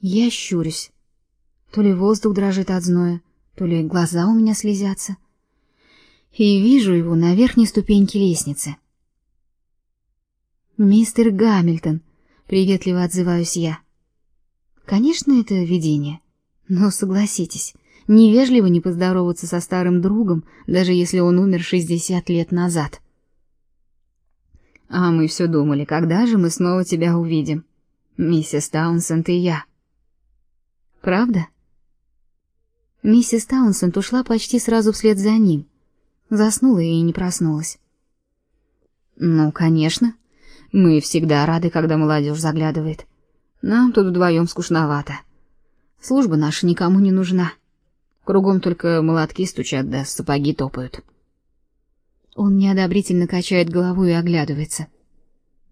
Я щурюсь. То ли воздух дрожит от зноя, то ли глаза у меня слезятся. И вижу его на верхней ступеньке лестницы. Мистер Гамильтон, приветливо отзываюсь я. Конечно, это видение, но согласитесь, невежливо не поздороваться со старым другом, даже если он умер шестьдесят лет назад. А мы все думали, когда же мы снова тебя увидим, миссис Таунсенд и я. Правда? Миссис Таунсенд ушла почти сразу вслед за ним. Заснула и не проснулась. Ну, конечно. Мы всегда рады, когда молодежь заглядывает. Нам тут вдвоем скучновато. Служба наша никому не нужна. Кругом только молотки стучат да сапоги топают. Он неодобрительно качает головой и оглядывается.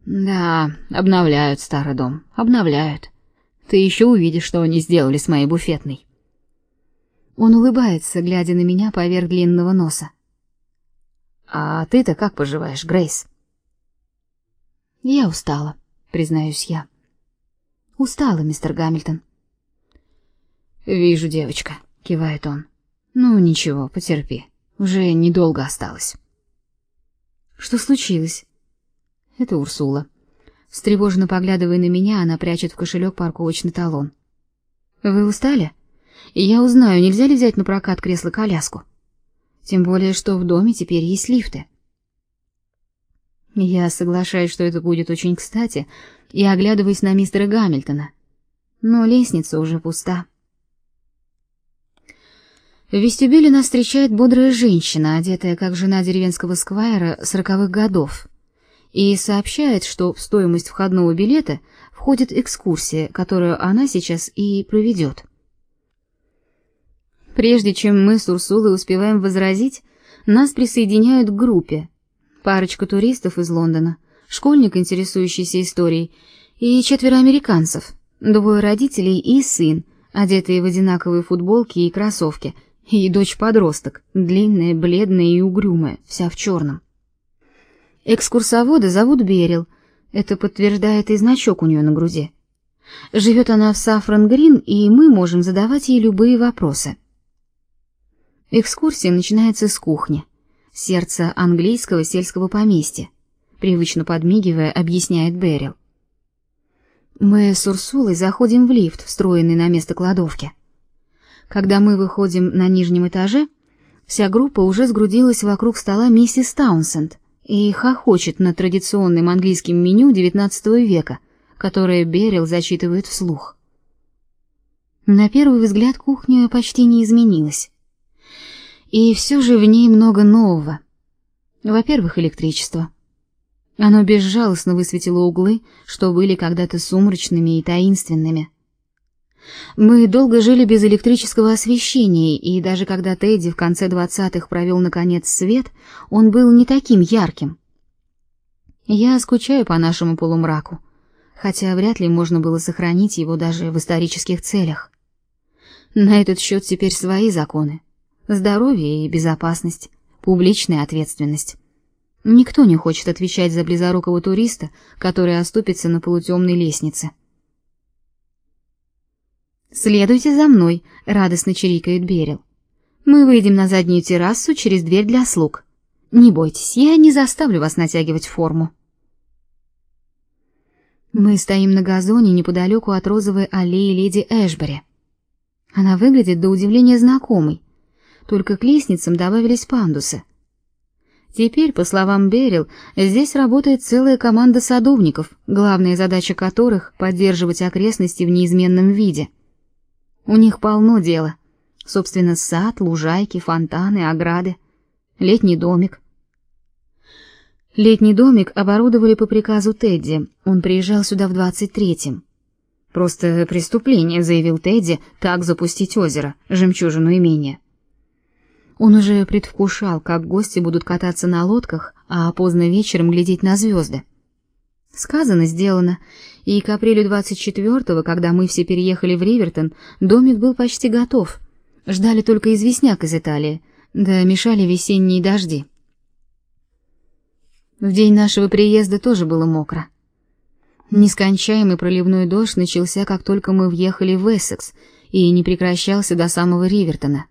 Да, обновляют старый дом, обновляют. Ты еще увидишь, что они сделали с моей буфетной. Он улыбается, глядя на меня поверх длинного носа. А ты-то как поживаешь, Грейс? Я устала, признаюсь я. Устала, мистер Гамильтон. Вижу, девочка, кивает он. Ну ничего, потерпи. Уже недолго осталось. Что случилось? Это Урсула. Встревоженно поглядывая на меня, она прячет в кошелек парковочный талон. Вы устали? Я узнаю, нельзя ли взять на прокат кресло-коляску. Тем более, что в доме теперь есть лифты. Я соглашаюсь, что это будет очень кстати, и оглядываюсь на мистера Гамильтона. Но лестница уже пуста. В вестибюле нас встречает бодрая женщина, одетая как жена деревенского сквайра сороковых годов, и сообщает, что в стоимость входного билета входит экскурсия, которую она сейчас и проведет. Прежде чем мы с Урсулой успеваем возразить, нас присоединяют к группе. Парочка туристов из Лондона, школьник, интересующийся историей, и четверо американцев, двое родителей и сын, одетые в одинаковые футболки и кроссовки, и дочь-подросток, длинная, бледная и угрюмая, вся в черном. Экскурсовода зовут Берил, это подтверждает и значок у нее на груди. Живет она в Сафран-Грин, и мы можем задавать ей любые вопросы. Экскурсия начинается с кухни, сердца английского сельского поместья. Привычно подмигивая, объясняет Берил. Мы с Урсулой заходим в лифт, встроенный на место кладовки. Когда мы выходим на нижнем этаже, вся группа уже сгрудилась вокруг стола миссис Таунсенд и хохочет над традиционным английским меню XIX века, которое Берил зачитывает вслух. На первый взгляд кухня почти не изменилась. И все же в ней много нового. Во-первых, электричество. Оно безжалостно высветило углы, что были когда-то сумрачными и таинственными. Мы долго жили без электрического освещения, и даже когда Тедди в конце двадцатых провел наконец свет, он был не таким ярким. Я скучаю по нашему полумраку, хотя вряд ли можно было сохранить его даже в исторических целях. На этот счет теперь свои законы. Здоровье и безопасность, публичная ответственность. Никто не хочет отвечать за близорукого туриста, который оступится на полутемной лестнице. Следуйте за мной, радостно чирикает Берил. Мы выйдем на заднюю террасу через дверь для слуг. Не бойтесь, я не заставлю вас натягивать форму. Мы стоим на газоне неподалеку от розовой аллеи леди Эшбери. Она выглядит до удивления знакомой только к лестницам добавились пандусы. Теперь, по словам Берил, здесь работает целая команда садовников, главная задача которых поддерживать окрестности в неизменном виде. У них полно дела. Собственно, сад, лужайки, фонтаны, ограды, летний домик. Летний домик оборудовали по приказу Тедди. Он приезжал сюда в двадцать третьем. Просто преступление, заявил Тедди, так запустить озеро, жемчужину имения. Он уже предвкушал, как гости будут кататься на лодках, а поздно вечером глядеть на звезды. Сказано, сделано. И к апрелю 24-го, когда мы все переехали в Ривертон, домик был почти готов. Ждали только известняк из Италии, да мешали весенние дожди. В день нашего приезда тоже было мокро. Нескончаемый проливной дождь начался, как только мы въехали в Эссекс, и не прекращался до самого Ривертона.